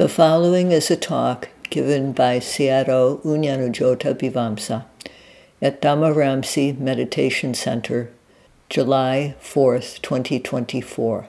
The following is a talk given by Sayadaw Unyanujota Bivamsa at Dhammaramsi Meditation Center, July 4, 2024.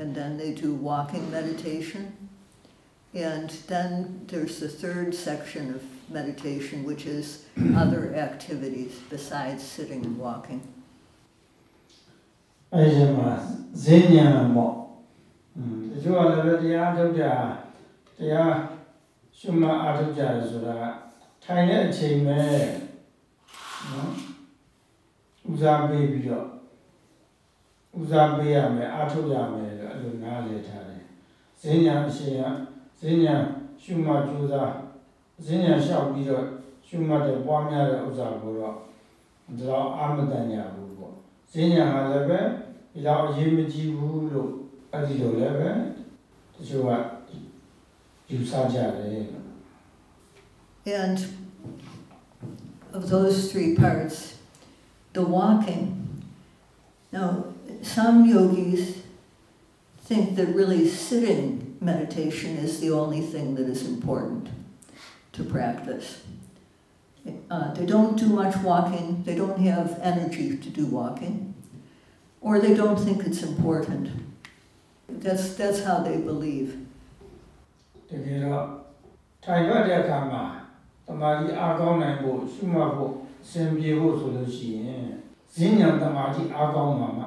and then they do walking meditation. And then there's the third section of meditation, which is other activities besides sitting and walking. အဲဒီမှာဈဉ္ညာပေါ့อืมတချို့ကလည်းပဲတရားထုတ်ကြတရားရှုမှတ်အားထုတ်ကြရဆိုတာထိုင်တဲ့အချိန်ပဲနော်ဦးစားပေးပြီးတော့ ဦးစားပေးရမယ်အားထုတ်ရမယ်လို့အဲ့လိုနားလည်ထားတယ်ဈဉ္ညာအရှင်ကဈဉ္ညာရှုမှတ်ကြိုးစားဈဉ္ညာလျှောက်ပြီးတော့ရှုမှတ်တဲ့ပွားများတဲ့ဥစ္စာကိုတော့ဒါတော့အာမတန်ညာဘူးပေါ့ဈဉ္ညာကလည်းပဲဒီလောက်အရေးမကြီးဘူးလို့အဲ့ဒီလိုလည်းပဲတချို့ကယူဆကြတယ် And of those three parts, the walking. Now, some yogis think that really sitting meditation is the only thing that is important to practice. Uh, they don't do much walking, they don't have energy to do walking, or they don't think it's important. That's, that's how they believe. တကယ်တော့ထိုင်ရတဲ့အခါမှာတမာတိအားကောင်းနိုင်ဖို့ရှုမှတ်ဖို့အစဉ်ပြေဖို့ဆိုလို့ရှိရင်ဈဉ္ညာတမာတိအားကောင်းမှာမှ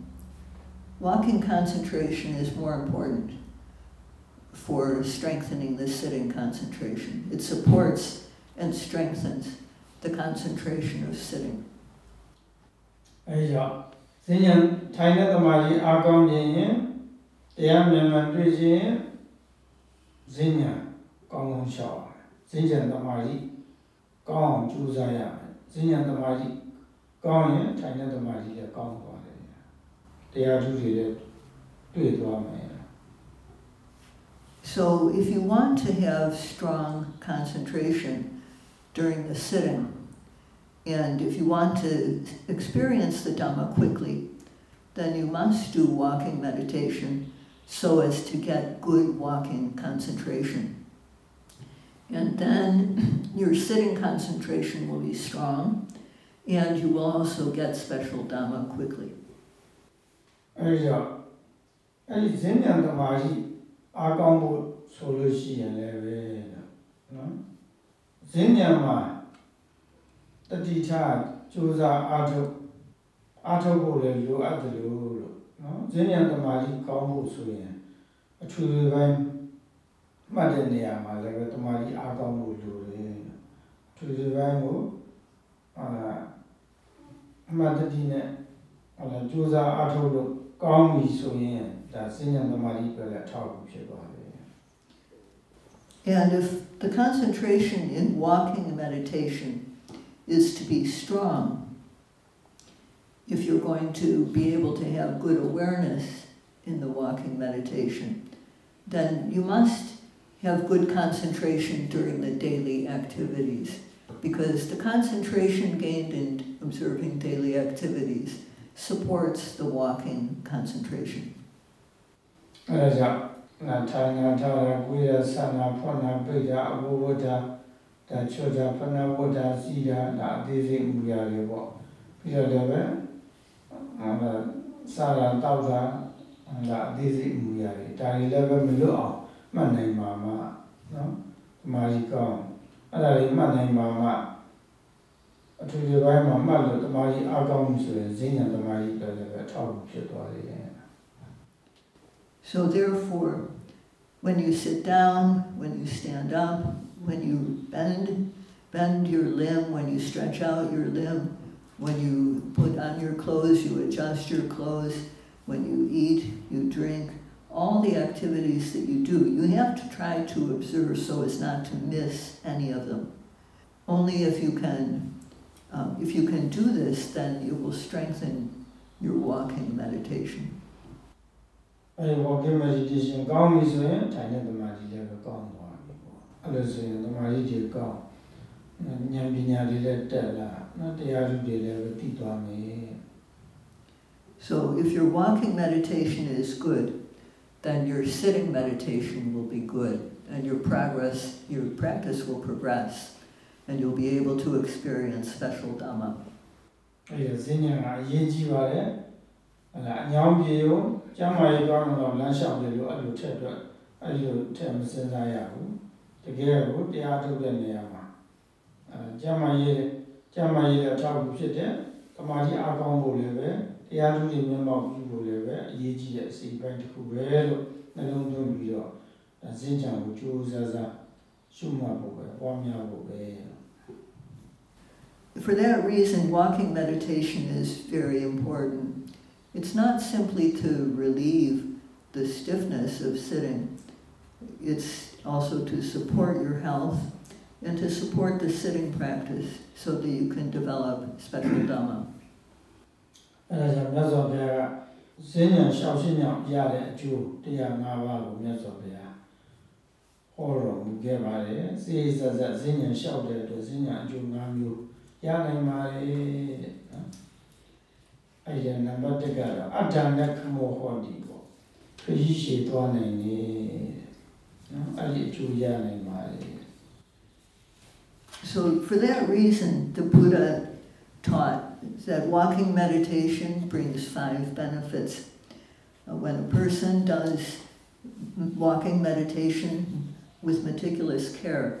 Walking concentration is more important for strengthening the sitting concentration. It supports and strengthens the concentration of sitting. အဲဒီကြောင့်ဈဉ္ညာထိုင်တဲ့တမာကြီးအားကောင်းနေရင်တရားမြန်မြန်တွေ့ခြင်းဈဉ္ညာကောင်းကောင်းရှောက်ရမယ်ဈဉ္ညာတမာကြီးကောင်းအောင်ကြိုးစားရမယ်ဈဉ္ညာတမာကြီးကောင်းရင်ထိုင်တဲ့တမာကြီးလည်းကောင်းသွား ါ တယ်တရားထုတွေလည်းတွေ့သွားမယ် So, if you want to have strong concentration during the sitting, and if you want to experience the Dhamma quickly, then you must do walking meditation so as to get good walking concentration. And then your sitting concentration will be strong, and you will also get special Dhamma quickly. အဲဒီကြောင့်အဲဒီဈဉ္ညာတမာကြီးအားကောင်းဖို့ဆိုလို့ရှိရင်လည်းပဲနော်ဈဉ္ညာမှာတတိထားကြိုးစားအားထုတ်အားထုတ်ဖို့လည်းလိုအပ်တယ်လို့နော်ဈဉ္ညာတမာကြီးကောင်းဖို့ဆိုရင်အထူးပိုင်းမှတ်တဲ့နေရာမှာလည်းပဲတမာကြီးအားကောင်းဖို့လိုတယ်အထူးပိုင်းကိုအာအမှတ်တတိနဲ့ဟလာကြိုးစားအားထုတ်လို့ ကောင်းပြီဆိုရင်ဒါစဉ္ညာတမာကြီးပဲအထောက်အကူဖြစ်သွားတယ် And if the concentration in walking meditation is to be strong, if you're going to be able to have good awareness in the walking meditation, then you must have good concentration during the daily activities. Because the concentration gained in observing daily activities supports the walking concentration. အဲဒါကြောင့်ငါထိုင်ငါထောက်ရကိုယ်ရဆန္ဒဖွင့်နာပိတ်တာအဘဝတ္တဒါချောတာဖနာဝတ္တစီတာဒါအသေးစိတ်မူရတွေပေါ့ပြီးတော့လည်းပဲအဲစာရတောက်တာဒါအသေးစိတ်မူရတွေဒါတွေလည်းပဲမလွတ်အောင်မှတ်နိုင်ပါမှနော်ဒီမာကြီးကောင်းအဲ့ဒါတွေမှတ်နိုင်ပါမှ အထူးဒီပိုင်းမှာမှတ်လို့တမာကြီးအကောင်းမှုဆိုရင်ဈဉ္ညာတမာကြီးလည်းပဲအထောက်ဖြစ်သွားတယ် So therefore, when you sit down, when you stand up, when you bend, bend your limb, when you stretch out your limb, when you put on your clothes, you adjust your clothes, when you eat, you drink, all the activities that you do, you have to try to observe so as not to miss any of them. Only if you can, um, if you can do this, then it will strengthen your walking meditation. အဲဒီ walking meditation ကောင်းပြီဆိုရင်ထိုင်တဲ့သမာဓိလည်းပဲကောင်းသွားပြီပေါ့အဲ့လိုဆိုရင်သမာဓိတွေကောင်းဉာဏ်ပညာတွေလည်းတက်လာနော်တရားဓုတွေလည်းပဲသိသွားမယ် So if your walking meditation is good, then your sitting meditation will be good, and your progress, your practice will progress, And you'll be able to experience special Dhamma. အဲ့ဒါဈဉ္ညာကအရေးကြီးပါတယ်ဟလာအညောင်းပြေကိုကျမ်းမာရေးကောင်းတော့လမ်းလျှောက်တယ်လို့အဲ့လိုထက်တော့အဲ့လိုထက်မစင်စားရဘူးတကယ်ကိုတရားထုတ်တဲ့နေရာမှာအဲကျမ်းမာရေးကျမ်းမာရေးအထောက်အကူဖြစ်တဲ့သမာဓိအကောင်းဖို့လည်းပဲတရားထုတ်ရင်မျက်မှောက်ပြုဖို့လည်းပဲအရေးကြီးတဲ့အစီအပိုင်းတစ်ခုပဲလို့နှလုံးသွင်းပြီးတော့ဈဉ္ညာကိုကြိုးစားစားရှုမှတ်ဖို့ပဲပွားများဖို့ပဲ For that reason, walking meditation is very important. It's not simply to relieve the stiffness of sitting, it's also to support your health and to support the sitting practice so that you can develop special Dhamma. အဲဒါကြောင့်မြတ်စွာဘုရားကဈဉ္ညာရှောက်ရှင်းကြောင့်ရတဲ့အကျိုးတရား၅ပါးကိုမြတ်စွာဘုရားဟောတော်မူခဲ့ပါတယ်စေစစဈဉ္ညာရှောက်တဲ့အတွက်ဈဉ္ညာအကျိုး၅မျိုး ရနိုင်ပါတယ်တဲ့နော်အဲ့ဒီနံပါတ်1ကတော့အတ္တနဲ့ခမောဟောဒီပေါ့ခရီးရှည်သွားနိုင်တယ်နော်အဲ့ဒီအကျိုးရနိုင်ပါတယ် So, for that reason, the Buddha taught that walking meditation brings five benefits. Uh, When a person does walking meditation with meticulous care,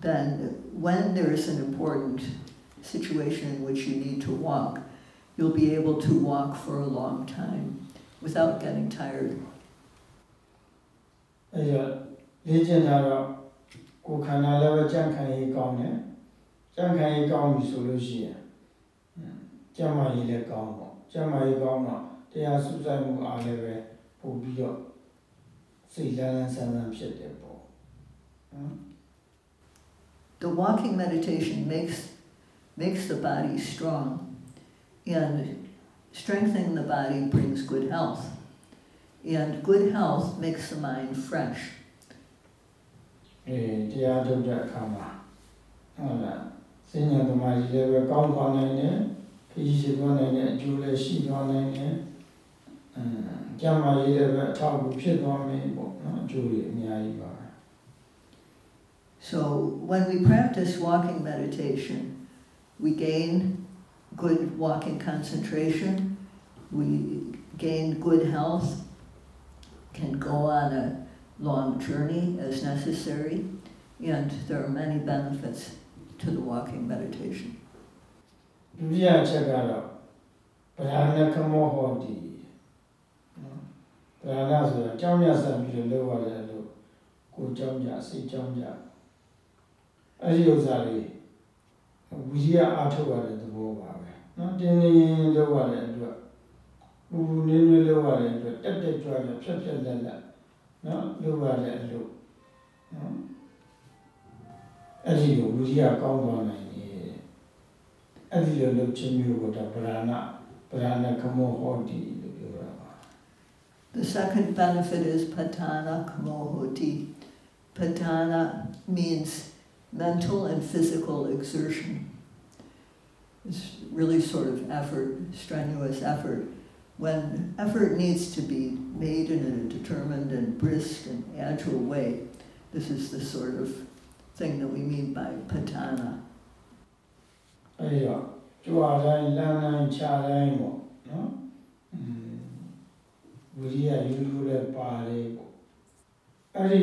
then when there is an important situation in which you need to walk, you'll be able to walk for a long time without getting tired. အဲဒါလေ့ကျင့်တာတော့ကိုယ်ခန္ဓာလည်းပဲကြန့်ခိုင်ရေးကောင်းတယ်ကြန့်ခိုင်ရေးကောင်းပြီဆိုလို့ရှိရင်ကျန်းမာရေးလည်းကောင်းပေါ့ကျန်းမာရေးကောင်းတော့တရားစုဆိုင်မှုအားလည်းပဲပို့ပြီးတော့စိတ်လန်းလန်းဆန်းဆန်းဖြစ်တယ်ပေါ့နော် The walking meditation makes, makes the body strong, and strengthening the body brings good health. And good health makes the mind fresh. အဲတရားထုတ်တဲ့အခါမှာဟုတ်လားစဉ္ညာသမားကြီးလည်းပဲကောင်းသွားနိုင်တယ်ခရီးရှိသွားနိုင်တယ်အကျိုးလည်းရှိသွားနိုင်တယ်အင်းကျမ်းမာရေးလည်းပဲအထောက်အကူဖြစ်သွားမယ်ပေါ့နော်အကျိုးတွေအများကြီးပါပဲ so when we practice walking meditation, we gain good walking concentration, we gain good health, can go on a long journey as necessary, and there are many benefits to the walking meditation. ဒုတိယချက်ကတော့ပဓာနကမောဟောတိပဓာနဆိုတာကြောင်းရဆက်ပြီးတော့လုပ်ရတယ်လို့ကိုကြောင်းကြစိတ်ကြောင်းကြ အဲ့ဒီဥစ္စာတွေဝိရိယအားထုတ်ရတဲ့သဘောပါပဲနော်တင်းတင်းလောက်ရတဲ့အတွက်ပူပူနင်းနင်းလောက်ရတဲ့အတွက်တက်တက်ကြွကြွဖြတ်ဖြတ်လက်လက် နော်လုပ်ရတဲ့အလုပ်နော်အဲ့ဒီလိုဝိရိယကောင်းသွားနိုင်တယ်အဲ့ဒီလိုလုပ်ခြင်းမျိုးကိုဒါဗราဏဗราဏကမောဟောတိလို့ပြောတာပါ The second benefit is patana kamohoti. Patana means mental and physical exertion. It's really sort of effort, strenuous effort. When effort needs to be made in a determined and brisk and agile way, this is the sort of thing that we mean by patana. အဲ့ဒီတော့ကြွားတိုင်းလမ်းတိုင်းခြားတိုင်းပေါ့နော်อืมဝိရိယယူယူလည်းပါတယ်ပေါ့အဲ့ဒီ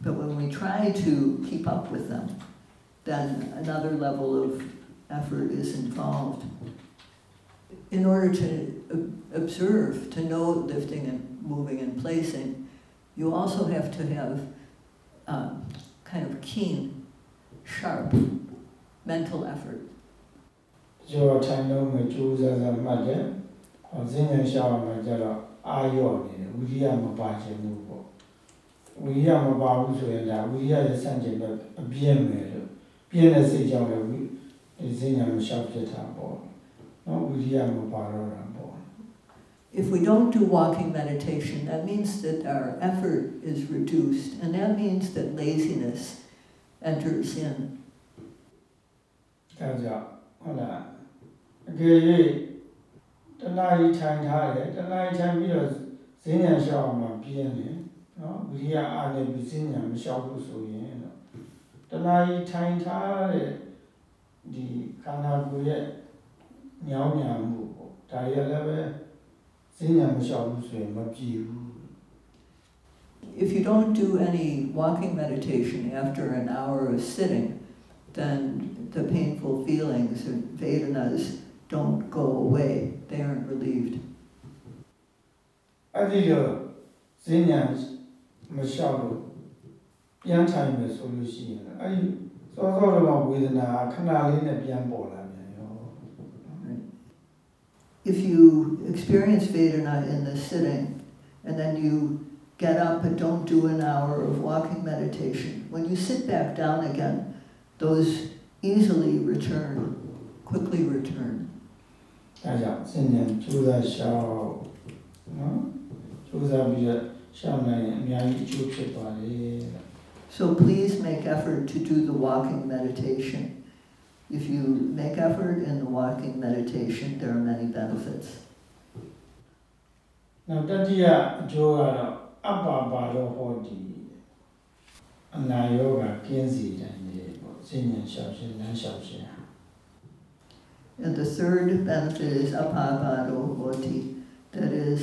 But when we try to keep up with them, then another level of effort is involved. In order to ob- observe, to know lifting and moving and placing, you also have to have uh, kind of keen, sharp mental effort. ကျော်ထိုင်လုံးမကြိုးစားစားမှတ်တယ်။ဟောစဉ်းဉဏ်ရှောင်းမှကျတော့အာရော့နေတယ်ဝိရိယမပါခြင်းဘူးပေါ့။ ဝိရိယမပါဘူးဆိုရင်ဒါဝိရိယရဲ့စံချိန်တော့အပြည့်မယ်လို့ပြည့်တဲ့စိတ်ကြောင့်လည်းဝိဒီစဉ်းဉဏ်မရှောက်ဖြစ်တာပေါ့။နော်ဝိရိယမပါတော့တာပေါ့ If we don't do walking meditation, that means that our effort is reduced, and that means that laziness enters in. ။ဒါကြောင့်ဟုတ်လားအကယ်၍တနားကြီးထိုင်ထားတယ်တနားကြီးထိုင်ပြီးတော့စဉ်းဉဏ်ရှောင်းမှပြင်းတယ် နော်ဝိရိယအားနဲ့ပြီးစဉ်းဉဏ်မရှောက်ဘူးဆိုရင်တော့ တဏှာကြီးထိုင်ထားတဲ့ဒီခန္ဓာကိုယ်ရဲ့ညောင်းညာမှုပေါ့ဒါရလည်းပဲစဉ်းညာမလျှောက်ဘူးဆိုရင်မပြည့်ဘူး If you don't do any walking meditation after an hour of sitting, then the painful feelings and Vedanas don't go away, they aren't relieved. အဲ့ဒီတော့စဉ်းညာ မလျှောက်လို့ပြန်ထိုင်မယ်ဆိုလို့ရှိရင်အဲ့ဒီစောစောတော့ဝေဒနာခဏလေးနဲ့ပြန်ပေါ်လာပြန်ရော If you experience Vedana in the sitting, and then you get up and don't do an hour of walking meditation, when you sit back down again, those easily return, quickly return. ဒါကြောင့်စဉ်းညာကြိုးစားရှောက်နော်ကြိုးစားပြီးတော့ ရှောက်နိုင်ရင်အများကြီးအကျိုးဖြစ်သွားတယ်တဲ့ So please make effort to do the walking meditation. If you make effort in the walking meditation, there are many benefits. နောက်တတိယအကျိုးကတော့အပ္ပါပါတော့ဟောဒီအနာယောဂကင်းစီတယ်ပေါ့စဉ်းဉဏ်လျှောက်ခြင်းလမ်းလျှောက်ခြင်း And the third benefit is apabado hoti, that is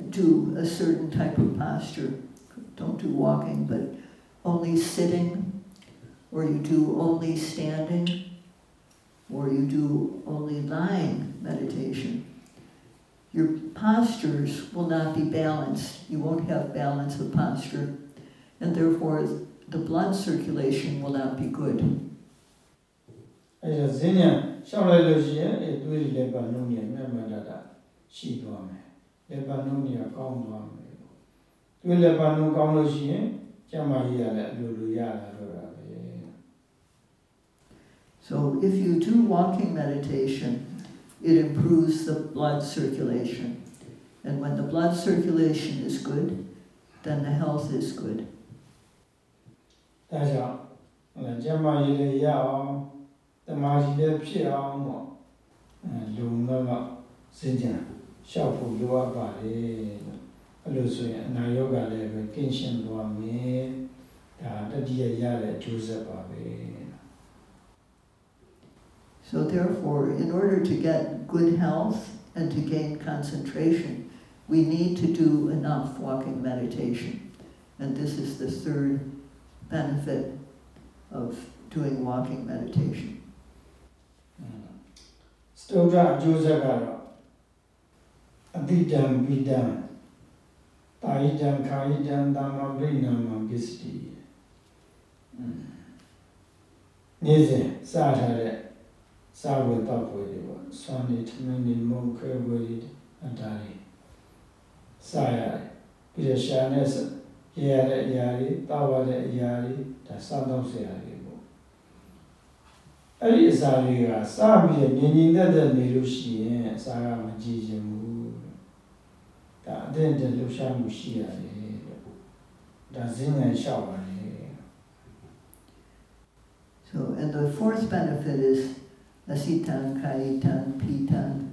do a certain type of posture, don't do walking, but only sitting, or you do only standing, or you do only lying meditation, your postures will not be balanced. You won't have balance of posture, and therefore the blood circulation will not be good. အဲဒါဈဉ္ညာရှောက်လိုက်လို့ရှိရင်အဲတွေးလက်ပါနှုံးရမြတ်မတတ်တာရှိသွားမယ် လက်ပါနှုံးရကောင်းသွားမယ်ပေါ့တွေးလက်ပါနှုံးကောင်းလို့ရှိရင်ကျမကြီးရလည်းအလိုလိုရလာတော့တာပဲ So if you do walking meditation, it improves the blood circulation. And when the blood circulation is good, then the health is good. ဒါကြောင့်ကျမ်းမာရေးလည်းရအောင်တမာကြီးလည်းဖြစ်အောင်ပေါ့လူတော့စင်ကြံ ရှောက်ဖို့လိုအပ်ပါတယ်အဲ့လိုဆိုရင်အနာရောဂါလည်းပဲကင်းရှင်းသွားမယ်ဒါတတိယရတဲ့အကျိုးဆက်ပါပဲ So therefore, in order to get good health and to gain concentration, we need to do enough walking meditation. And this is the third benefit of doing walking meditation. စတုဒ္ဓအကျိုးဆက်ကတော့ အတိတံပိတံတာယိတံခာယိတံသမ္မာပရိနာမပစ္စတိနေ့စဉ်စထားတဲ့စာဝတ်တော့ပွဲတွေပေါ့ဆွမ်းနေထမင်းနေမုံခဲဝေးအတားတွေစရတယ်ပြီးတော့ရှာနဲ့ရရတဲ့အရာတွေတောက်ရတဲ့အရာတွေဒါစတော့ဆရာတွေပေါ့အဲ့ဒီအစာတွေကစပြီးငြိမ်ငြိမ်သက်သက်နေလို့ရှိရင်အစာကမကြည်ချင်ဘူး ဒါအတဲ့တဲ့လှူရှားမှုရှိရတယ်ဒါဇင်းငယ်လျှောက်ပါတယ် So, and the fourth benefit is asitan, kaitan, pitan,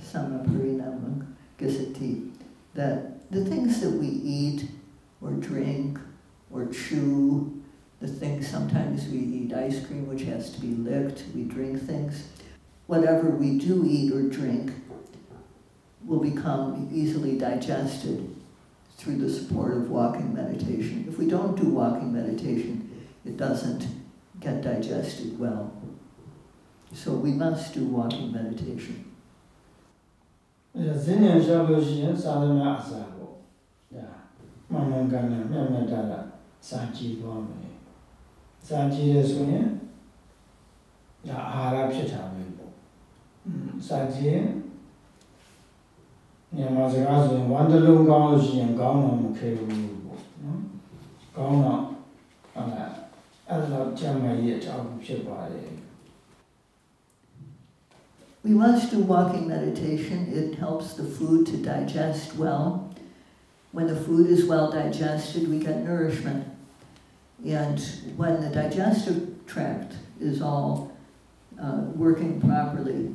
samaparinama, gisati, that the things that we eat or drink or chew, the things sometimes we eat ice cream which has to be licked, we drink things, whatever we do eat or drink will become easily digested through the support of walking meditation. If we don't do walking meditation, it doesn't get digested well. So we must do walking meditation. အဲဇင်းဉာဏ်လျှောက်လို့ရှိရင်သာသနာအစာပေါ့ဒါမှန်မှန်ကန်ကန်မြတ်မြတ်တာတာစာကြည့်သွားမယ်စာကြည့်ရဆိုရင်ဒါအာဟာရဖြစ်တာပဲပေါ့อืมစာကြည့် မြန်မာစကားဆိုရင်ဝမ်းတစ်လုံးကောင်းလို့ရှိရင်ကောင်းတော့မခဲဘူးပေါ့နော်ကောင်းတော့ဟုတ်လားအဲ့လိုကြမ်းမှရဲ့အထောက်အကူဖြစ်ပါတယ် We must do walking meditation. It helps the food to digest well. When the food is well digested, we get nourishment. And when the digestive tract is all uh, working properly,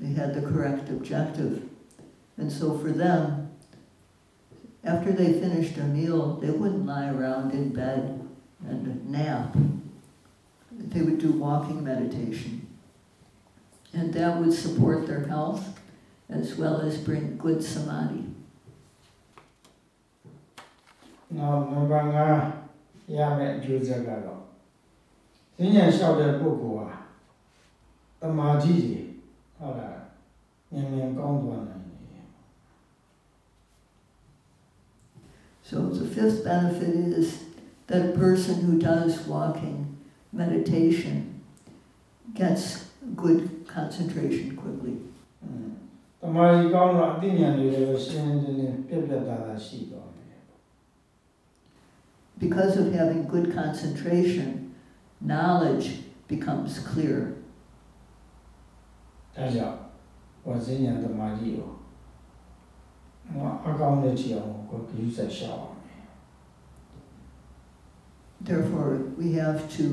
They had the correct objective. And so for them, after they finished a meal, they wouldn't lie around in bed and nap. They would do walking meditation. And that would support their health as well as bring good samadhi. နောက်နံပါတ်5ရမယ့်အကျိုးဆက်ကတော့ဉာဏ်ဉာဏ်လျှောက်တဲ့ပုဂ္ဂိုလ်ဟာတမာတိကြီး so the fifth benefit is that a person who does walking meditation gets good concentration quickly. Because of having good concentration, knowledge becomes clear. ဒါကြောင့်ဝဇင်းဉာဏ်တမာတိကိုဟောအကောင်းတဲ့ထီအောင်ကိုဂရုစိုက်ရှောက်အောင် Therefore, we have to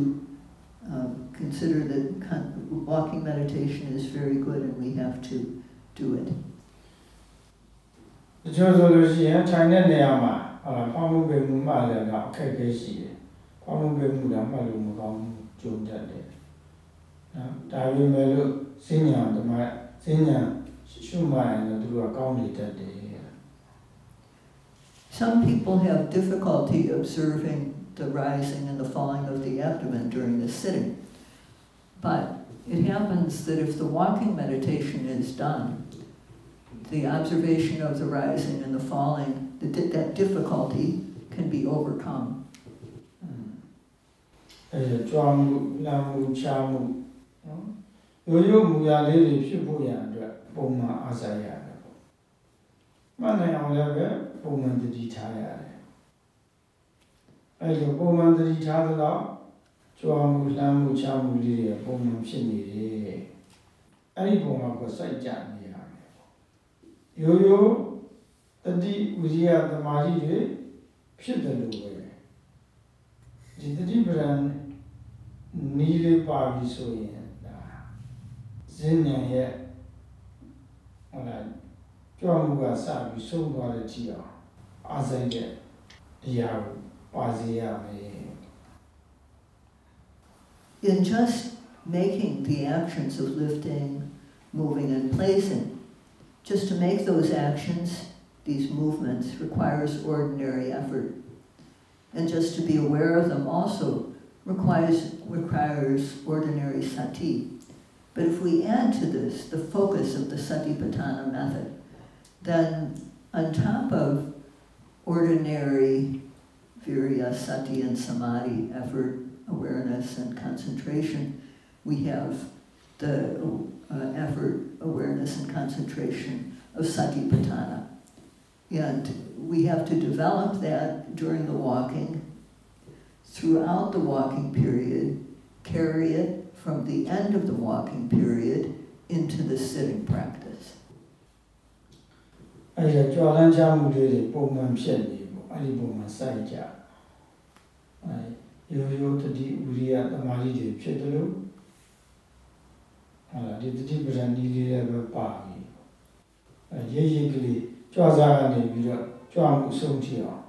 um, consider that con- walking meditation is very good and we have to do it. တချို့ဆိုလို့ရှိရင်ထိုင်တဲ့နေရာမှာဟာဖောင်းမှုပဲမှုမှလည်းတော့အခက်အခဲရှိတယ်။ဖောင်းမှုပဲမှုတော့မှတ်လို့မကောင်းဘူးကြုံတတ်တယ်နော်ဒါပေမဲ့လို့ စဉ္ညာဓမ္မစဉ္ညာရှုမှတ်ရင်တော့သူကကောင်းနေတတ်တယ် Some people have difficulty observing the rising and the falling of the abdomen during the sitting. But it happens that if the walking meditation is done, the observation of the rising and the falling, the, that difficulty can be overcome. အဲကြွားမှုလမ်းမှုချားမှုနော် ရိုးရိုးမူရလေးတွေဖြစ်ဖို့ရအတွက်ပုံမှန်အားစားရတယ်ပေါ့မှန်တယ်အောင်လည်းပဲပုံမှန်တတိထားရတယ်အဲလိုပုံမှန်တတိထားသလောက်ကြွားမှုလမ်းမှုချားမှုလေးတွေပုံမှန်ဖြစ်နေတယ်အဲ့ဒီပုံမှာကိုစိုက်ကြနေရမယ်ပေါ့ရိုးရိုးတတိဥရိယသမာဓိတွေဖြစ်တယ်လို့ပဲဒီတတိပဒံနီးလေးပါပြီဆိုရင် ဒါဇင်းဉာဏ်ရဲ့ဟုတ်လားကြွမှုကစပြီးဆုံးသွားတဲ့ကြည့်အောင်အားဆိုင်တဲ့အရာကိုပါစေရမယ် In just making the actions of lifting, moving, and placing, just to make those actions, these movements, requires ordinary effort. And just to be aware of them also requires, requires ordinary sati. but if we add to this the focus of the satipatthana method, then on top of ordinary virya, sati, and samadhi effort, awareness, and concentration, we have the uh, effort, awareness, and concentration of satipatthana. And we have to develop that during the walking, throughout the walking period, carry it from the end of the walking period into the sitting practice. အဲ့ဒါကြွားလန်းချမှုလေးတွေပုံမှန်ဖြစ်နေပေါ့အဲ့ဒီပုံမှန်စိုက်ကြအဲရိုးရိုးတတိဥရိယသမာဓိတွေဖြစ်တယ်လို့ဟာဒီတတိပဒံဒီလေးလည်းပဲပါပြီအဲရိပ်ရိပ်ကလေးကြွားစားကနေပြီးတော့ကြွားမှုဆုံးထိအောင်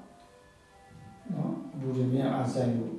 နော်ဘူရမြအားဆိုင်လို့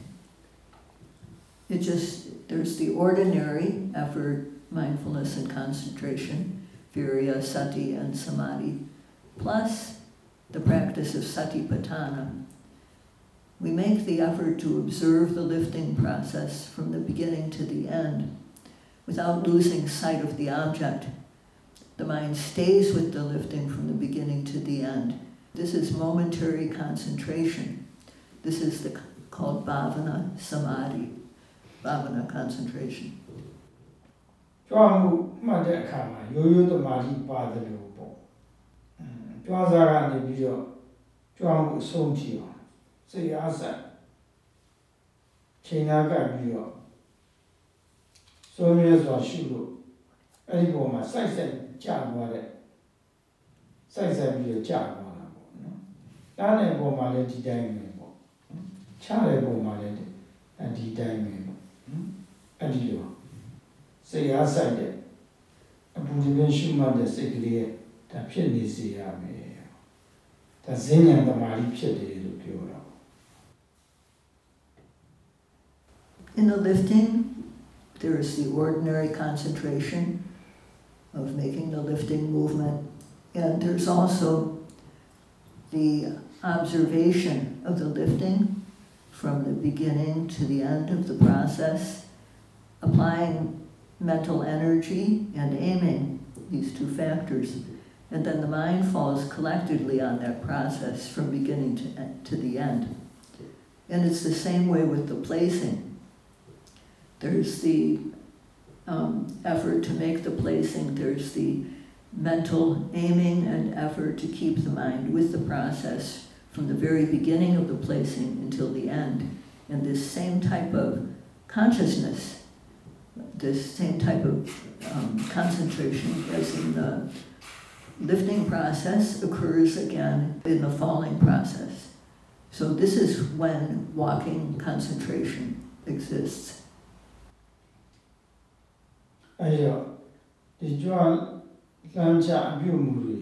it just, there's the ordinary effort, mindfulness and concentration, virya, sati, and samadhi, plus the practice of satipatthana. We make the effort to observe the lifting process from the beginning to the end without losing sight of the object. The mind stays with the lifting from the beginning to the end. This is momentary concentration. This is the, called bhavana samadhi, bhavana concentration. ကြွားမှုမှတ်တဲ့အခါမှာရိုးရိုးသမာဓိပါတယ်လို့ပေါ့อืมကြွားစားကနေပြီးတော့ကြွားမှုအဆုံးထိအောင်စိတ်အားဆက်ချိန်သားကပ်ပြီးတော့စိုးမြဲစွာရှုလို့အဲ့ဒီပုံမှာစိုက်စိုက်ကြာသွားတဲ့စိုက်စိုက်ပြီးတော့ကြာသွားတာပေါ့နော်။တားတဲ့ပုံမှာလည်းဒီတိုင်းပဲပေါ့။ချတဲ့ပုံမှာလည်းဒီတိုင်းပဲ ပေါ့။အဲ့ဒီလိုစိတ်အားစိုက်တဲ့အပူဒီပင်ရှုမှတ်တဲ့စိတ်ကလေးရဲ့ဒါဖြစ်နေစေရမယ်။ဒါဇင်းဉဏ်တမာတိဖြစ်တယ်လို့ပြောတာ In the lifting, there is the ordinary concentration of making the lifting movement, and there's also the observation of the lifting from the beginning to the end of the process, applying mental energy and aiming, these two factors. And then the mind falls collectively on that process from beginning to, to the end. And it's the same way with the placing. There's the um, effort to make the placing, there's the mental aiming and effort to keep the mind with the process from the very beginning of the placing until the end. And this same type of consciousness the same type of um, concentration as in the lifting process occurs again in the falling process. So this is when walking concentration exists. အဲ့တော့ဒီကြွလမ်းချအပြုမှုတွေ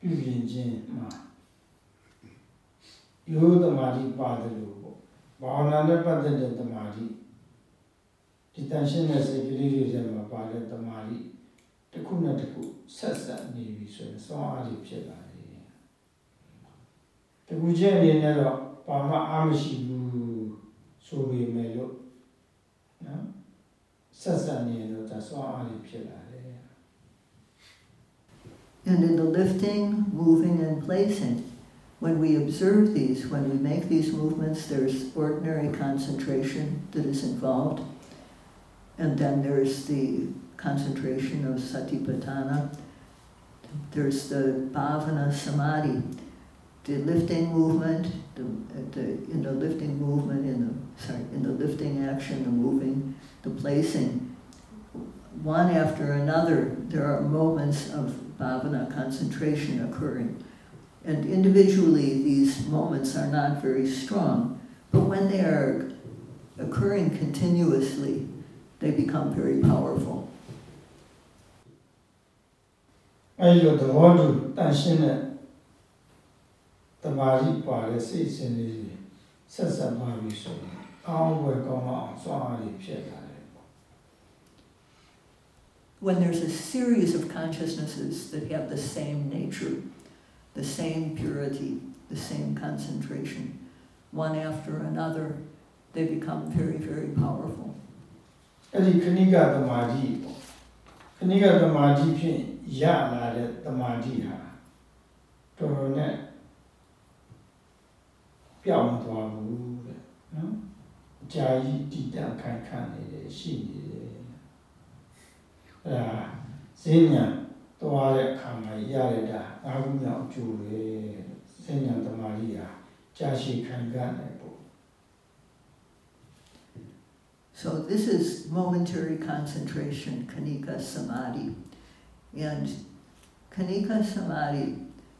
ပြုပြင်ခြင်းမှာ ယောသမာဓိပါတယ်လို့ပေါ့ဘာဝနာနဲ့ပတ်သက်တဲ့သမာဓိဒီတန်ရှင်းတဲ့စိတ်ကလေးတွေထဲမှာပါတဲ့သမာဓိတစ်ခုနဲ့တစ်ခုဆက်ဆက်နေပြီဆိုရင်စောအားတွေဖြစ်လာတယ်တကူချင်းအနေနဲ့တော့ဘာမှအားမရှိဘူးဆိုပေမဲ့လို့နော်ဆက်ဆက်နေရင်တော့ဒါစောအားတွေဖြစ်လာတယ် And in the lifting, moving, and placing, when we observe these, when we make these movements, there's ordinary concentration that is involved. And then there's the concentration of satipatthana. There's the bhavana samadhi, the lifting movement, the, the, in the lifting movement, in the, sorry, in the lifting action, the moving, the placing. One after another, there are moments of bhavana concentration occurring. And individually, these moments are not very strong, but when they are occurring continuously, they become very powerful. အဲ့လိုသဘောတူတန်ရှင်းတဲ့တမာရီပါတဲ့စိတ်စဉ်လေးတွေဆက်ဆက်ပါပြီဆိုရင်အောင်းဝယ်ကောင်းအောင်စွမ်းအားတွေဖြစ်လာတယ်ပေါ့ When there's a series of consciousnesses that have the same nature, the same purity, the same concentration, one after another, they become very, very powerful. အဲ့ဒီခဏိကတမာရီပေါ့ခဏိကတမာရီဖြင့်ရလာတဲ့တမာရီဟာတော်တော်နဲ့ပြောင်းမသွားဘူးတဲ့နော်အကြာကြီးတည်တံ့ခိုင်ခန့်နေတယ်ရှိနေတယ်အဲ့ဒါဈဉ္ညာ so this is momentary concentration khanika samadhi. And khanika samadhi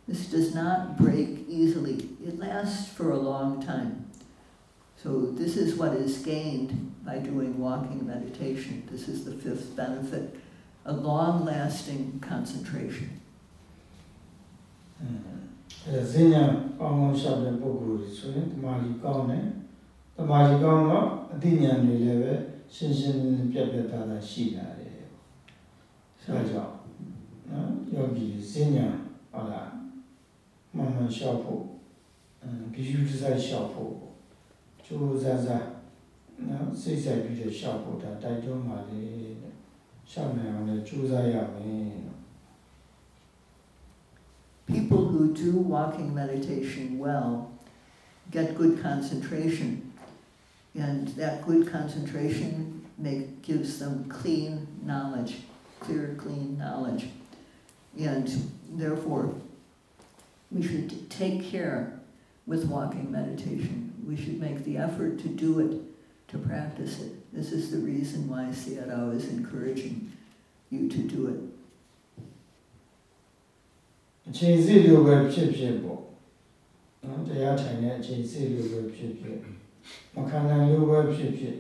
this does not break easily. It lasts for a long time. So this is what is gained by doing walking meditation. This is the fifth benefit. A long-lasting concentration. အဲဈဉ္ညာပေါင်းပေါင်းရှောက်တဲ့ပုဂ္ဂိုလ်တွေဆိုရင်တမာရီကောင်းတယ်တမာရီကောင်းတော့အသိဉာဏ်တွေလည်းပဲရှင်းရှင်းလင်းလင်းပြတ်ပြတ်သားသားရှိလာတယ်ဆိုတော့နော်ယောဂီဈဉ္ညာဟုတ်လားမှန်မှန်ရှောက်ဖို့အင်းဂိယူတစိုက်ရှောက်ဖို့ကျိုးစားစားနော်စိတ်ဆိုင်ပြီးတော့ရှောက်ဖို့ဒါတိုက်တွန်းပါလေတဲ့ ရှောက်နိုင်အောင်လည်းကြိုးစားရမယ် People who do walking meditation well get good concentration, and that good concentration make, gives them clean knowledge, clear, clean knowledge. And therefore, we should take care with walking meditation. We should make the effort to do it, to practice it. This is the reason why Sayadaw is encouraging you to do it. အချိန်စီလိုပဲဖြစ်ဖြစ်ပေါ့နော်တရားထိုင်တဲ့အချိန်စီလိုပဲဖြစ်ဖြစ်မခံနိုင်လိုပဲဖြစ်ဖြစ်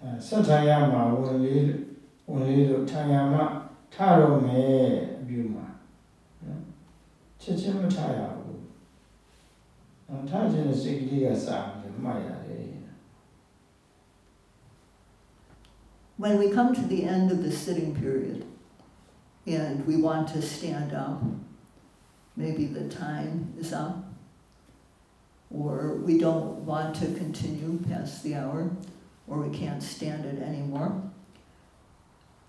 အဲဆက်ထိုင်ရမှာဝင်လေးဝင်လေးလို့ထိုင်ရမှထတော့မယ်အပြုမှာနော်ချက်ချင်းမထရဘူးနော်ထခြင်းနဲ့စိတ်ကလေးကစာတယ်မှတ်ရ When we come to the end of the sitting period and we want to stand up, maybe the time is up, or we don't want to continue past the hour, or we can't stand it anymore.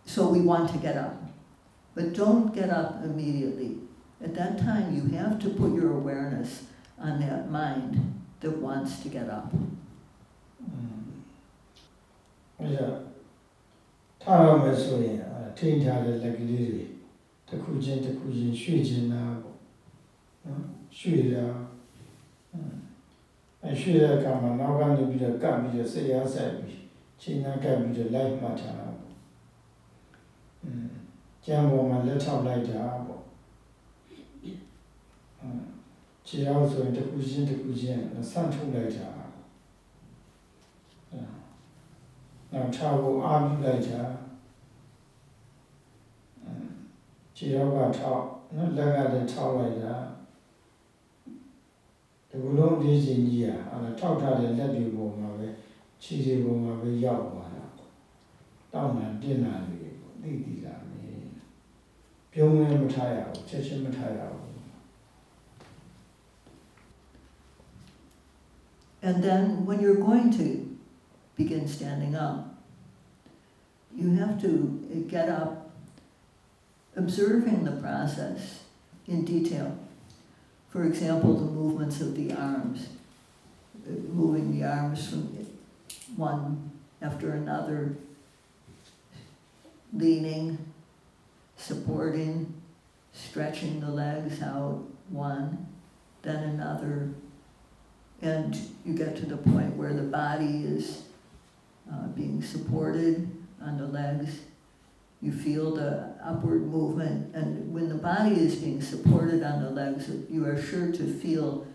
So we want to get up. But don't get up immediately. At that time, you have to put your awareness on that mind that wants to get up. Mm. အဲဒါ ထားတော့မယ်ဆိုရင်ထိန်းထားတဲ့လက်ကလေးတွေတစ်ခုချင်းတစ်ခုချင်းရွှေ့ခြင်းလားပေါ့နော်ရွှေ့တာအရွှေ့တဲ့ကံမှာနောက်ကနေပြီးတော့ကပ်ပြီးတော့ဆက်ရဆက်ပြီးချိန်နှက်ကပ်ပြီးတော့လိုက်မှတ်ထားတာပေါ့အင်းကျန်ပေါ်မှာလက်ထောက်လိုက်တာပေါ့အင်းခြေအောင်ဆိုရင်တစ်ခုချင်းတစ်ခုချင်းဆန့်ထုတ်လိုက်တာ နောက်ထားဖို့အားပြုလိုက်တာခြေတော့ကထောက်နော်လက်ကလည်းထောက်လိုက်တာဒီလိုလုံးဒီစီကြီးอ่ะအဲ့ထောက်ထားတဲ့လက်တွေပေါ်မှာပဲခြေတွေပေါ်မှာပဲရောက်သွားတာတောင်းတာတင်းတာတွေသိသိလာမယ်ပြုံးလည်းမထားရဘူးချက်ချင်းမထားရဘူး And then when you're going to begin standing up, you have to get up observing the process in detail. For example, the movements of the arms, moving the arms from one after another, leaning, supporting, stretching the legs out, one, then another. And you get to the point where the body is uh, being supported on the legs. You feel the upward movement, and when the body is being supported on the legs, you are sure to feel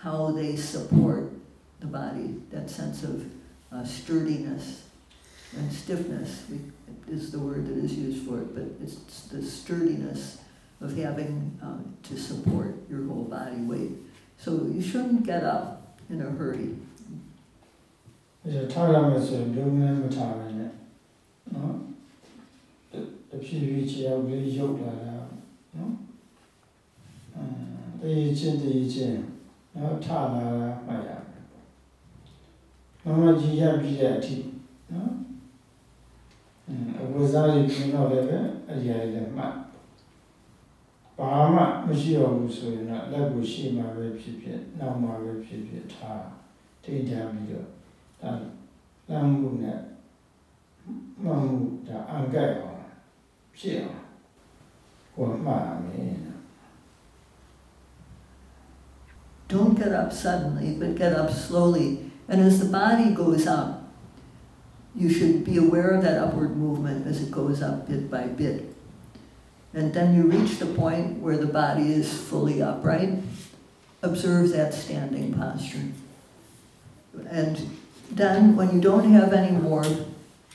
how they support the body, that sense of uh, sturdiness and stiffness is the word that is used for it, but it's the sturdiness of having uh, to support your whole body weight. So you shouldn't get up in a hurry. ဒါထားရမယ်ဆိုရင်လုံးဝမထားပါနဲ့နော်တဖြည်းဖြည်းချေအောင်လေးရုပ်လာတာနော်အဲတည်ချင်းတည်ချင်းနော်ထားလာတာမှတ်ရမယ်မမကြီးရပြီးတဲ့အထိနော်အဝိဇ္ဇာကြီးပြင်းတော့လည်းပဲအရာတွေလည်းမှတ်ဘာမှမရှိတော့ဘူးဆိုရင်တော့လက်ကိုရှေ့မှာပဲဖြစ်ဖြစ်နောက်မှာပဲဖြစ်ဖြစ်ထားထိန်းထားပြီးတော့ ဒါလမ်းမှုနဲ့မှန်မှုဒါအံကြိုက်အောင်ဖြစ်အောင်ကိုယ်မှားမယ် Don't get up suddenly, but get up slowly. And as the body goes up, you should be aware of that upward movement as it goes up bit by bit. And then you reach the point where the body is fully upright. Observe that standing posture. And then, when you don't have any more,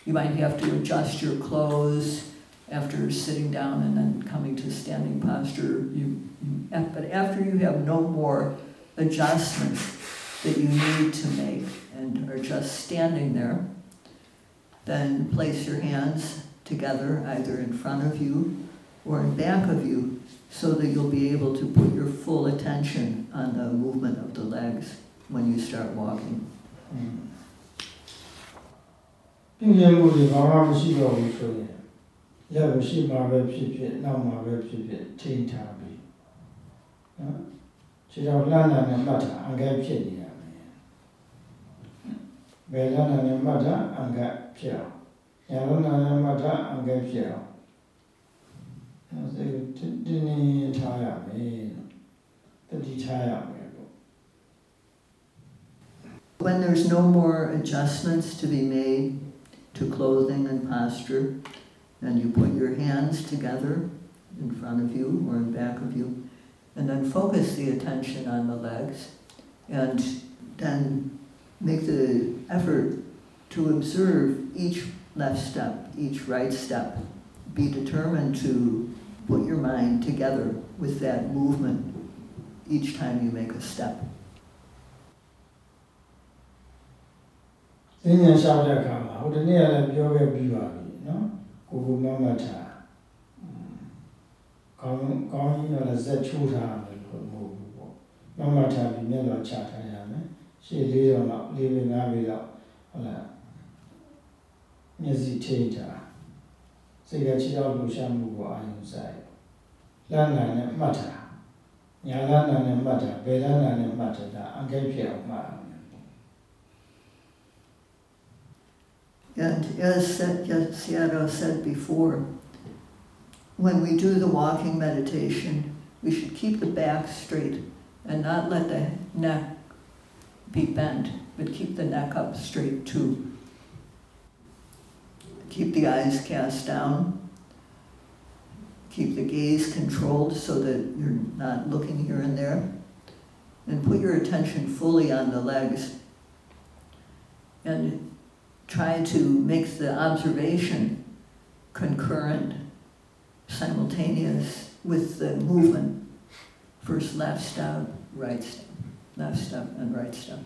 you might have to adjust your clothes after sitting down and then coming to standing posture. You, you, but after you have no more adjustments that you need to make and are just standing there, then place your hands together either in front of you or in back of you so that you'll be able to put your full attention on the movement of the legs when you start walking. ပြ င်ပြမှုတွေဘာမှမရှိတော့ဘူးဆိုရင်လက်ကိုရှိမှပဲဖြစ်ဖြစ်နောက်မှပဲဖြစ်ဖြစ်ထိန်းထားပြီးနော်ခြေတော်လှမ်းတာနဲ့မှတ်တာအင်္ဂါဖြစ်နေရမယ်ဘယ်လှမ်းတာနဲ့မှတ်တာအင်္ဂါဖြစ်အောင်ညာလှမ်းတာနဲ့မှတ်တာအင်္ဂါဖြစ်အောင်အဲဒါတင်းနေထားရမယ်တတိထားရမယ်ပေါ့ When there's no more adjustments to be made to clothing and posture, and you put your hands together in front of you or in back of you, and then focus the attention on the legs, and then make the effort to observe each left step, each right step. Be determined to put your mind together with that movement each time you make a step. သင်ညာလျှောက်တဲ့အခါမှာဟိုတနေ့ကလည်းပြောခဲ့ပြီးပါပြီနော်ကိုကိုမမထားကောင်းကောင်းကြီးတော့လည်းဇက်ချိုးထားတယ်လို့မဟုတ်ဘူးပေါ့မမထားပြီးမျက်နှာချထားရမယ်ရှေ့လေးတော့တော့လေးလေးငါးလေးတော့ဟုတ်လားမျက်စိထိထားစိတ်ကချီတော့လှူရှားမှုကိုအာရုံစိုက်လမ်းနာနဲ့မှတ်ထားညာလမ်းနာနဲ့မှတ်ထားဘယ်လမ်းနာနဲ့မှတ်ထားဒါအင်္ဂိတ်ဖြစ်အောင်မှတ် And as Sayadaw said before, when we do the walking meditation, we should keep the back straight and not let the neck be bent, but keep the neck up straight too. keep the eyes cast down. Keep the gaze controlled so that you're not looking here and there. And put your attention fully on the legs. And try to make the observation concurrent, simultaneous with the movement. First left step, right step, left step, and right step.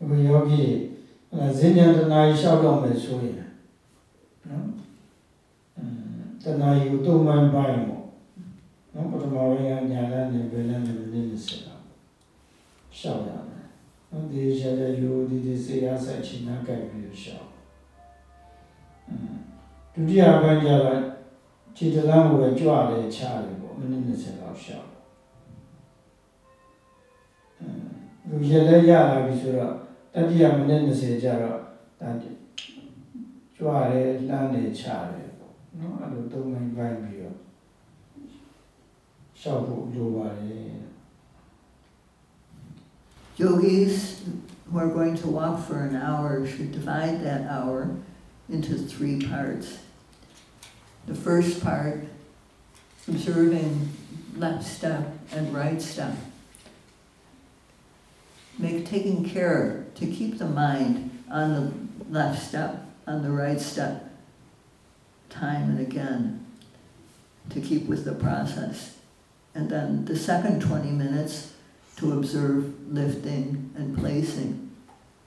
အခုယောဂီအဲဇင်းဉာဏ်တဏှာကြီးလျှောက်တော့မယ်ဆိုရင်နော်အင်းတဏှာကြီးကိုတုံ့မှန်ပိုင်းပေါ့နော်ပထမဝိညာဉ်ညာလနဲ့ဘယ်လနဲ့မနည်းနေစတာရှောက်ရမယ်နော်ဒီရတဲ့ယူ ယ် ဒီဒီစေရဆက်ချင်နာကြိုက်ပြီးရှောက်အင်းဒုတိယပိုင်းကျတော့ခြေတလမ်းကိုပဲကြွတယ်ချတယ်ပေါ့မိနစ်20လောက်ရှောက်အင်းလူရလဲရလာပြီဆိုတော့တတိယမိနစ်20ကြာတော့ဒါကြွရဲလှမ်းနေချတယ်ပေါ့နော် Yogis who are going to walk for an hour should divide that hour into three parts. The first part, observing left step and right step. Make taking care to keep the mind on the left step, on the right step, time and again, to keep with the process. And then the second 20 minutes to observe lifting and placing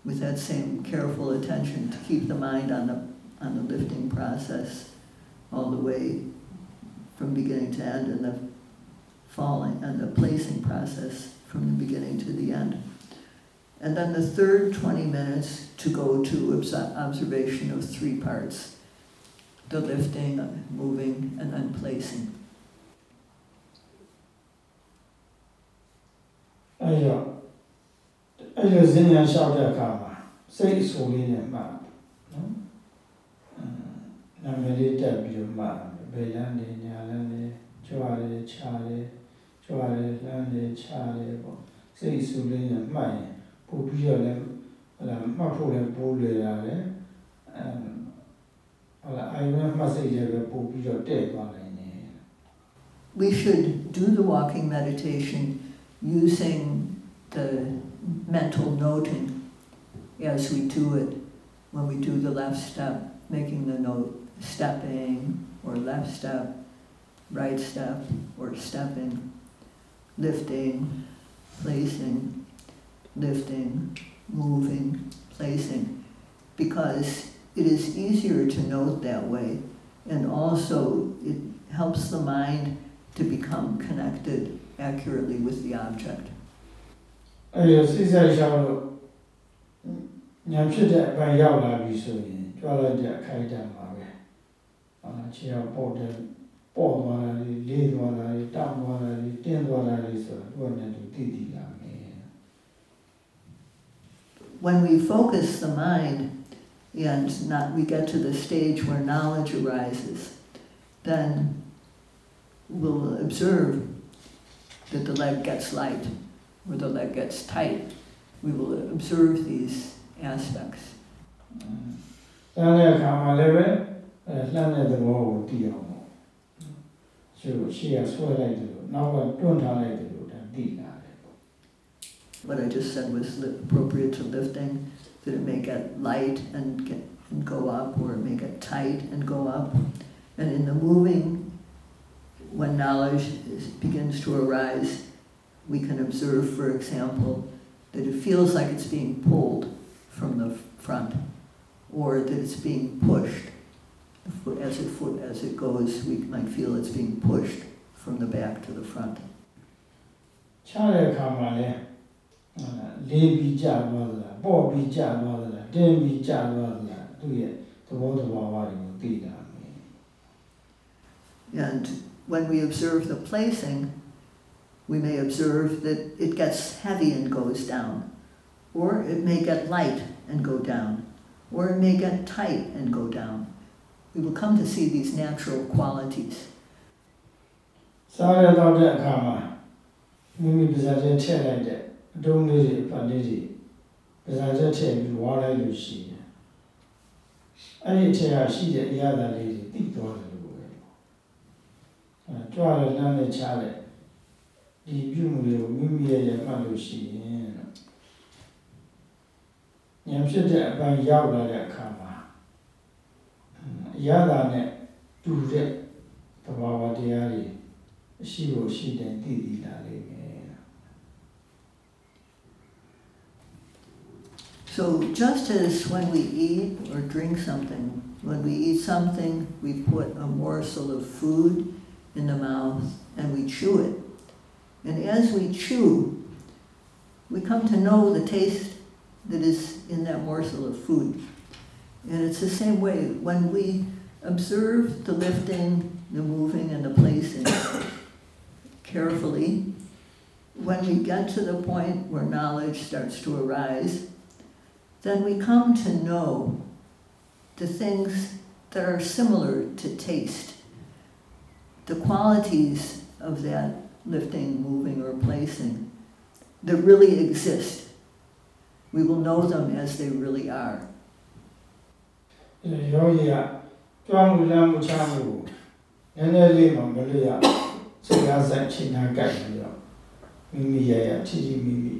with that same careful attention to keep the mind on the, on the lifting process all the way from beginning to end and the falling and the placing process from the beginning to the end. And then the third 20 minutes to go to obs- observation of three parts the lifting, moving, and then placing. Uh, အဲ့တော့ အဲ့လိုဇင်းညာလျှောက်တဲ့အခါမှာစိတ်အဆူလေးနဲ့မှတ်နော်အင်းနာမည်လေးတက်ပြီးတော့မှတ်ဘယ်လမ်းနေညာလမ်းနေကြွားတယ်ခြားတယ်ကြွားတယ်လမ်းနေခြားတယ်ပေါ့စိတ်အဆူလေးနဲ့မှတ်ရင်ပို့ပြီးတော့လည်းဟလာမှတ်ဖို့လည်းပိုးလွယ်ရတယ်အမ်ဟလာအိုင်ဝဲမှတ်စိတ်ရဲ့ပဲပို့ပြီးတော့တဲ့သွားနိုင်တယ် We should do the walking meditation using the mental noting as we do it. When we do the left step, making the note stepping or left step, right step or stepping, lifting, placing, lifting, moving, placing, because it is easier to note that way. And also, it helps the mind to become connected accurately with the object. အဲ့ဒီစိတ်ဆက်ရှောက်လို့ညာဖြစ်တဲ့အပိုင်းရောက်လာပြီဆိုရင်ကြွားလိုက်တဲ့အခိုက်အတန့်ပါပဲ။အာခြေရောက်ပေါ့တယ်ပေါ့သွားတာလေလေးသွားတာလေတောက်သွားတာလေတင်းသွားတာလေဆိုတော့သူကလည်းသူတည်တည်လာမယ် When we focus the mind and not, we get to the stage where knowledge arises, then we'll observe that the leg gets light or the leg gets tight. We will observe these aspects. ။တန်းတဲ့အခါမှာလည်းပဲအဲလှမ်းတဲ့သဘောကိုတည်အောင်ပေါ့။ရှေ့ကိုရှေ့ကဆွဲလိုက်တယ်လို့နောက်ကတွန်းထားလိုက်တယ်လို့ဒါတည်လာတယ်ပေါ့ What I just said was li- appropriate to lifting, that it may get light and get and go up, or it may get tight and go up. And in the moving, when knowledge is, begins to arise, we can observe, for example, that it feels like it's being pulled from the front, or that it's being pushed. The foot, as it foot as it goes, we might feel it's being pushed from the back to the front. ။ခြားတဲ့အခါမှာလည်းဟုတ်လားလေးပြီးကြာသွားသလားပေါ့ပြီးကြာသွားသလားတင်းပြီးကြာသွားသလားသူ့ရဲ့သဘောသဘာဝတွေကိုသိတာမယ် And when we observe the placing, we may observe that it gets heavy and goes down, or it may get light and go down, or it may get tight and go down. We will come to see these natural qualities. စားရတော့တဲ့အခါမှာမိမိပါးစပ်ထဲထည့်လိုက်တဲ့အတုံးလေးတွေအပတ်လေးတွေပါးစပ်ထဲထည့်ပြီးဝါလိုက်လို့ရှိရင် အဲ့ဒီအထက်ကရှိတဲ့အရာသာလေးတွေတိသွားတယ်လို့ပဲအဲကြွားရလမ်းနဲ့ချတဲ့ ဒီပြုမှုတွေကိုမိမိရဲ့ရမှတ်လို့ရှိရင်ဉာဏ်ဖြစ်တဲ့အပိုင်းရောက်လာတဲ့အခါမှာအရာသာနဲ့တူတဲ့သဘာဝတရားတွေအရှိကိုရှိတယ်သိသိလာလိမ့်မယ် So just as when we eat or drink something, when we eat something, we put a morsel of food in the mouth and we chew it. And as we chew, we come to know the taste that is in that morsel of food. And it's the same way when we observe the lifting, the moving, and the placing carefully, when we get to the point where knowledge starts to arise, then we come to know the things that are similar to taste, the qualities of that lifting, moving, or placing that really exist. We will know them as they really are. ယောဂီကကြွားမှုလမ်းမှုချမှုကိုနည်းနည်းလေးမှမလို့ရစိတ်အားဆိုင်ချိန်နာကြိုက်ပြီးတော့မိမိရရချီချီမိမိ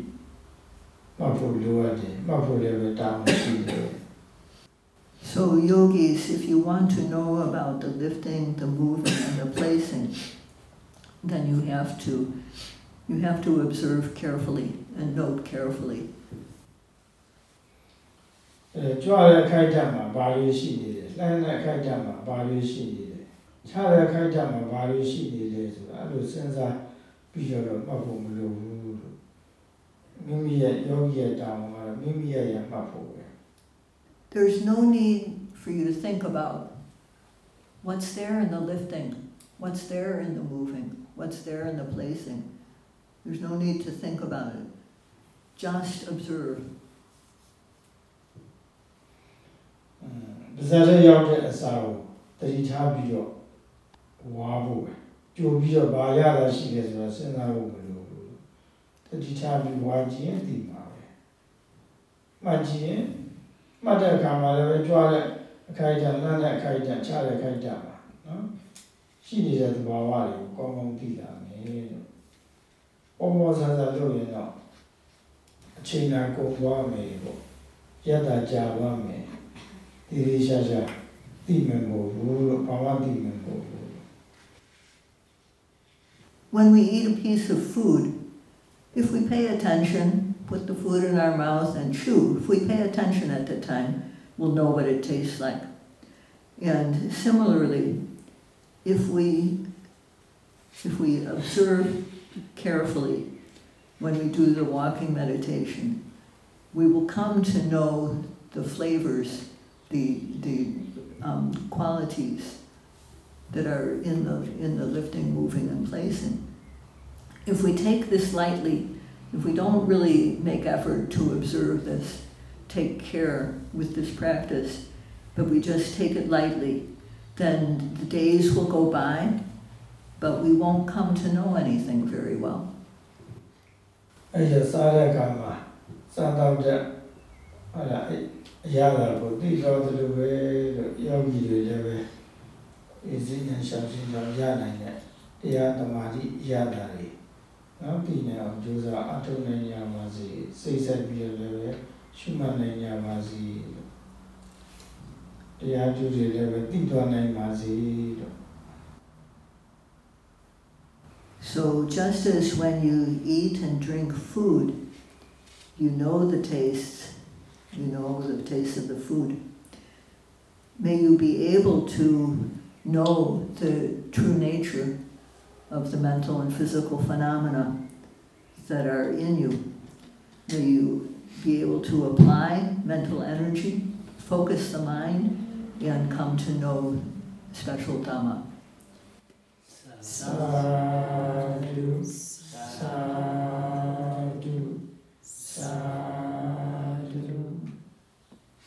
မှတ်ဖို့လိုအပ်တယ်မှတ်ဖို့လည်းပဲတာဝန်ရှိတယ် So, yogis, if you want to know about the lifting, the moving, and the placing, then you have to you have to observe carefully and note carefully. အဲကြွားတဲ့ခိုက်တတ်မှာဘာလို့ရှိနေလဲလှမ်းတဲ့ခိုက်တတ်မှာဘာလို့ရှိနေလဲခြားတဲ့ခိုက်တတ်မှာဘာလို့ရှိနေလဲဆိုတာအဲ့လိုစဉ်းစားပြီးတော့မှတ်ဖို့မလိုဘူးလို့မိမိရဲ့ယောဂီရဲ့တာဝန်ကတော့မိမိရဲ့ရမှတ်ဖို့ပဲ There's no need for you to think about what's there in the lifting, what's there in the moving, What's there in the placing. There's no need to think about it. Just observe. ပါဇက်ထဲရောက်တဲ့အစာကိုတတိထားပြီးတော့ဝါဖို့ပဲကြိုပြီးတော့ဘာရတာရှိလဲဆိုတာစဉ်းစားဖို့မလိုဘူးတတိထားပြီးဝါကြည့်ရင်ဒီမှာပဲမှတ်ကြည့်ရင်မှတ်တဲ့အခါမှာလည်းပဲကြွားတဲ့အခိုက်အတန့်လမ်းတဲ့အခိုက်အတန့်ချတဲ့အခိုက်အတန့်ပါနော် ရှိနေတဲ့သဘာဝတွေကိုကောင်းကောင်းသိလာမယ်လို့ပုံမောဆန်းဆန်းလုပ်ရင်တော့အချိန်တိုင်းကုန်သွားမယ်ပေါ့ရတ္တာကြာသွားမယ် တိရိရှာရှာသိမယ်မဟုတ်ဘူးလို့ဘာမှသိမယ်မဟုတ်ဘူး When we eat a piece of food, if we pay attention, put the food in our mouth and chew, if we pay attention at the time, we'll know what it tastes like. And similarly, if we if we observe carefully when we do the walking meditation, we will come to know the flavors, the the um, qualities that are in the in the lifting, moving, and placing. If we take this lightly, if we don't really make effort to observe this, take care with this practice, but we just take it lightly, then the days will go by, but we won't come to know anything very well. အဲ့ဒါစားတဲ့အခါမှာစားတော့တဲ့ဟုတ်လားအဲ့အရာလာကိုသိတော်တယ်လို့ပဲလို့ယောဂီတွေလည်းပဲဒီစိညာရှောင်ရှင်းတော့ရနိုင်တဲ့တရားသမာဓိရတာတွေနော်ဒီနေအောင်ကြိုးစားအထုံနိုင်ရပါစေစိတ်ဆက်ပြီးတော့လည်းပဲရှုမှတ်နိုင်ရပါစေလို့ တရားကျူးတွေလည်းပဲသိတော်နိုင်ပါစေလို့ So, just as when you eat and drink food, you know the tastes, you know the taste of the food, may you be able to know the true nature of the mental and physical phenomena that are in you. May you be able to apply mental energy, focus the mind, and come to know special Dhamma. Sadhu, sadhu.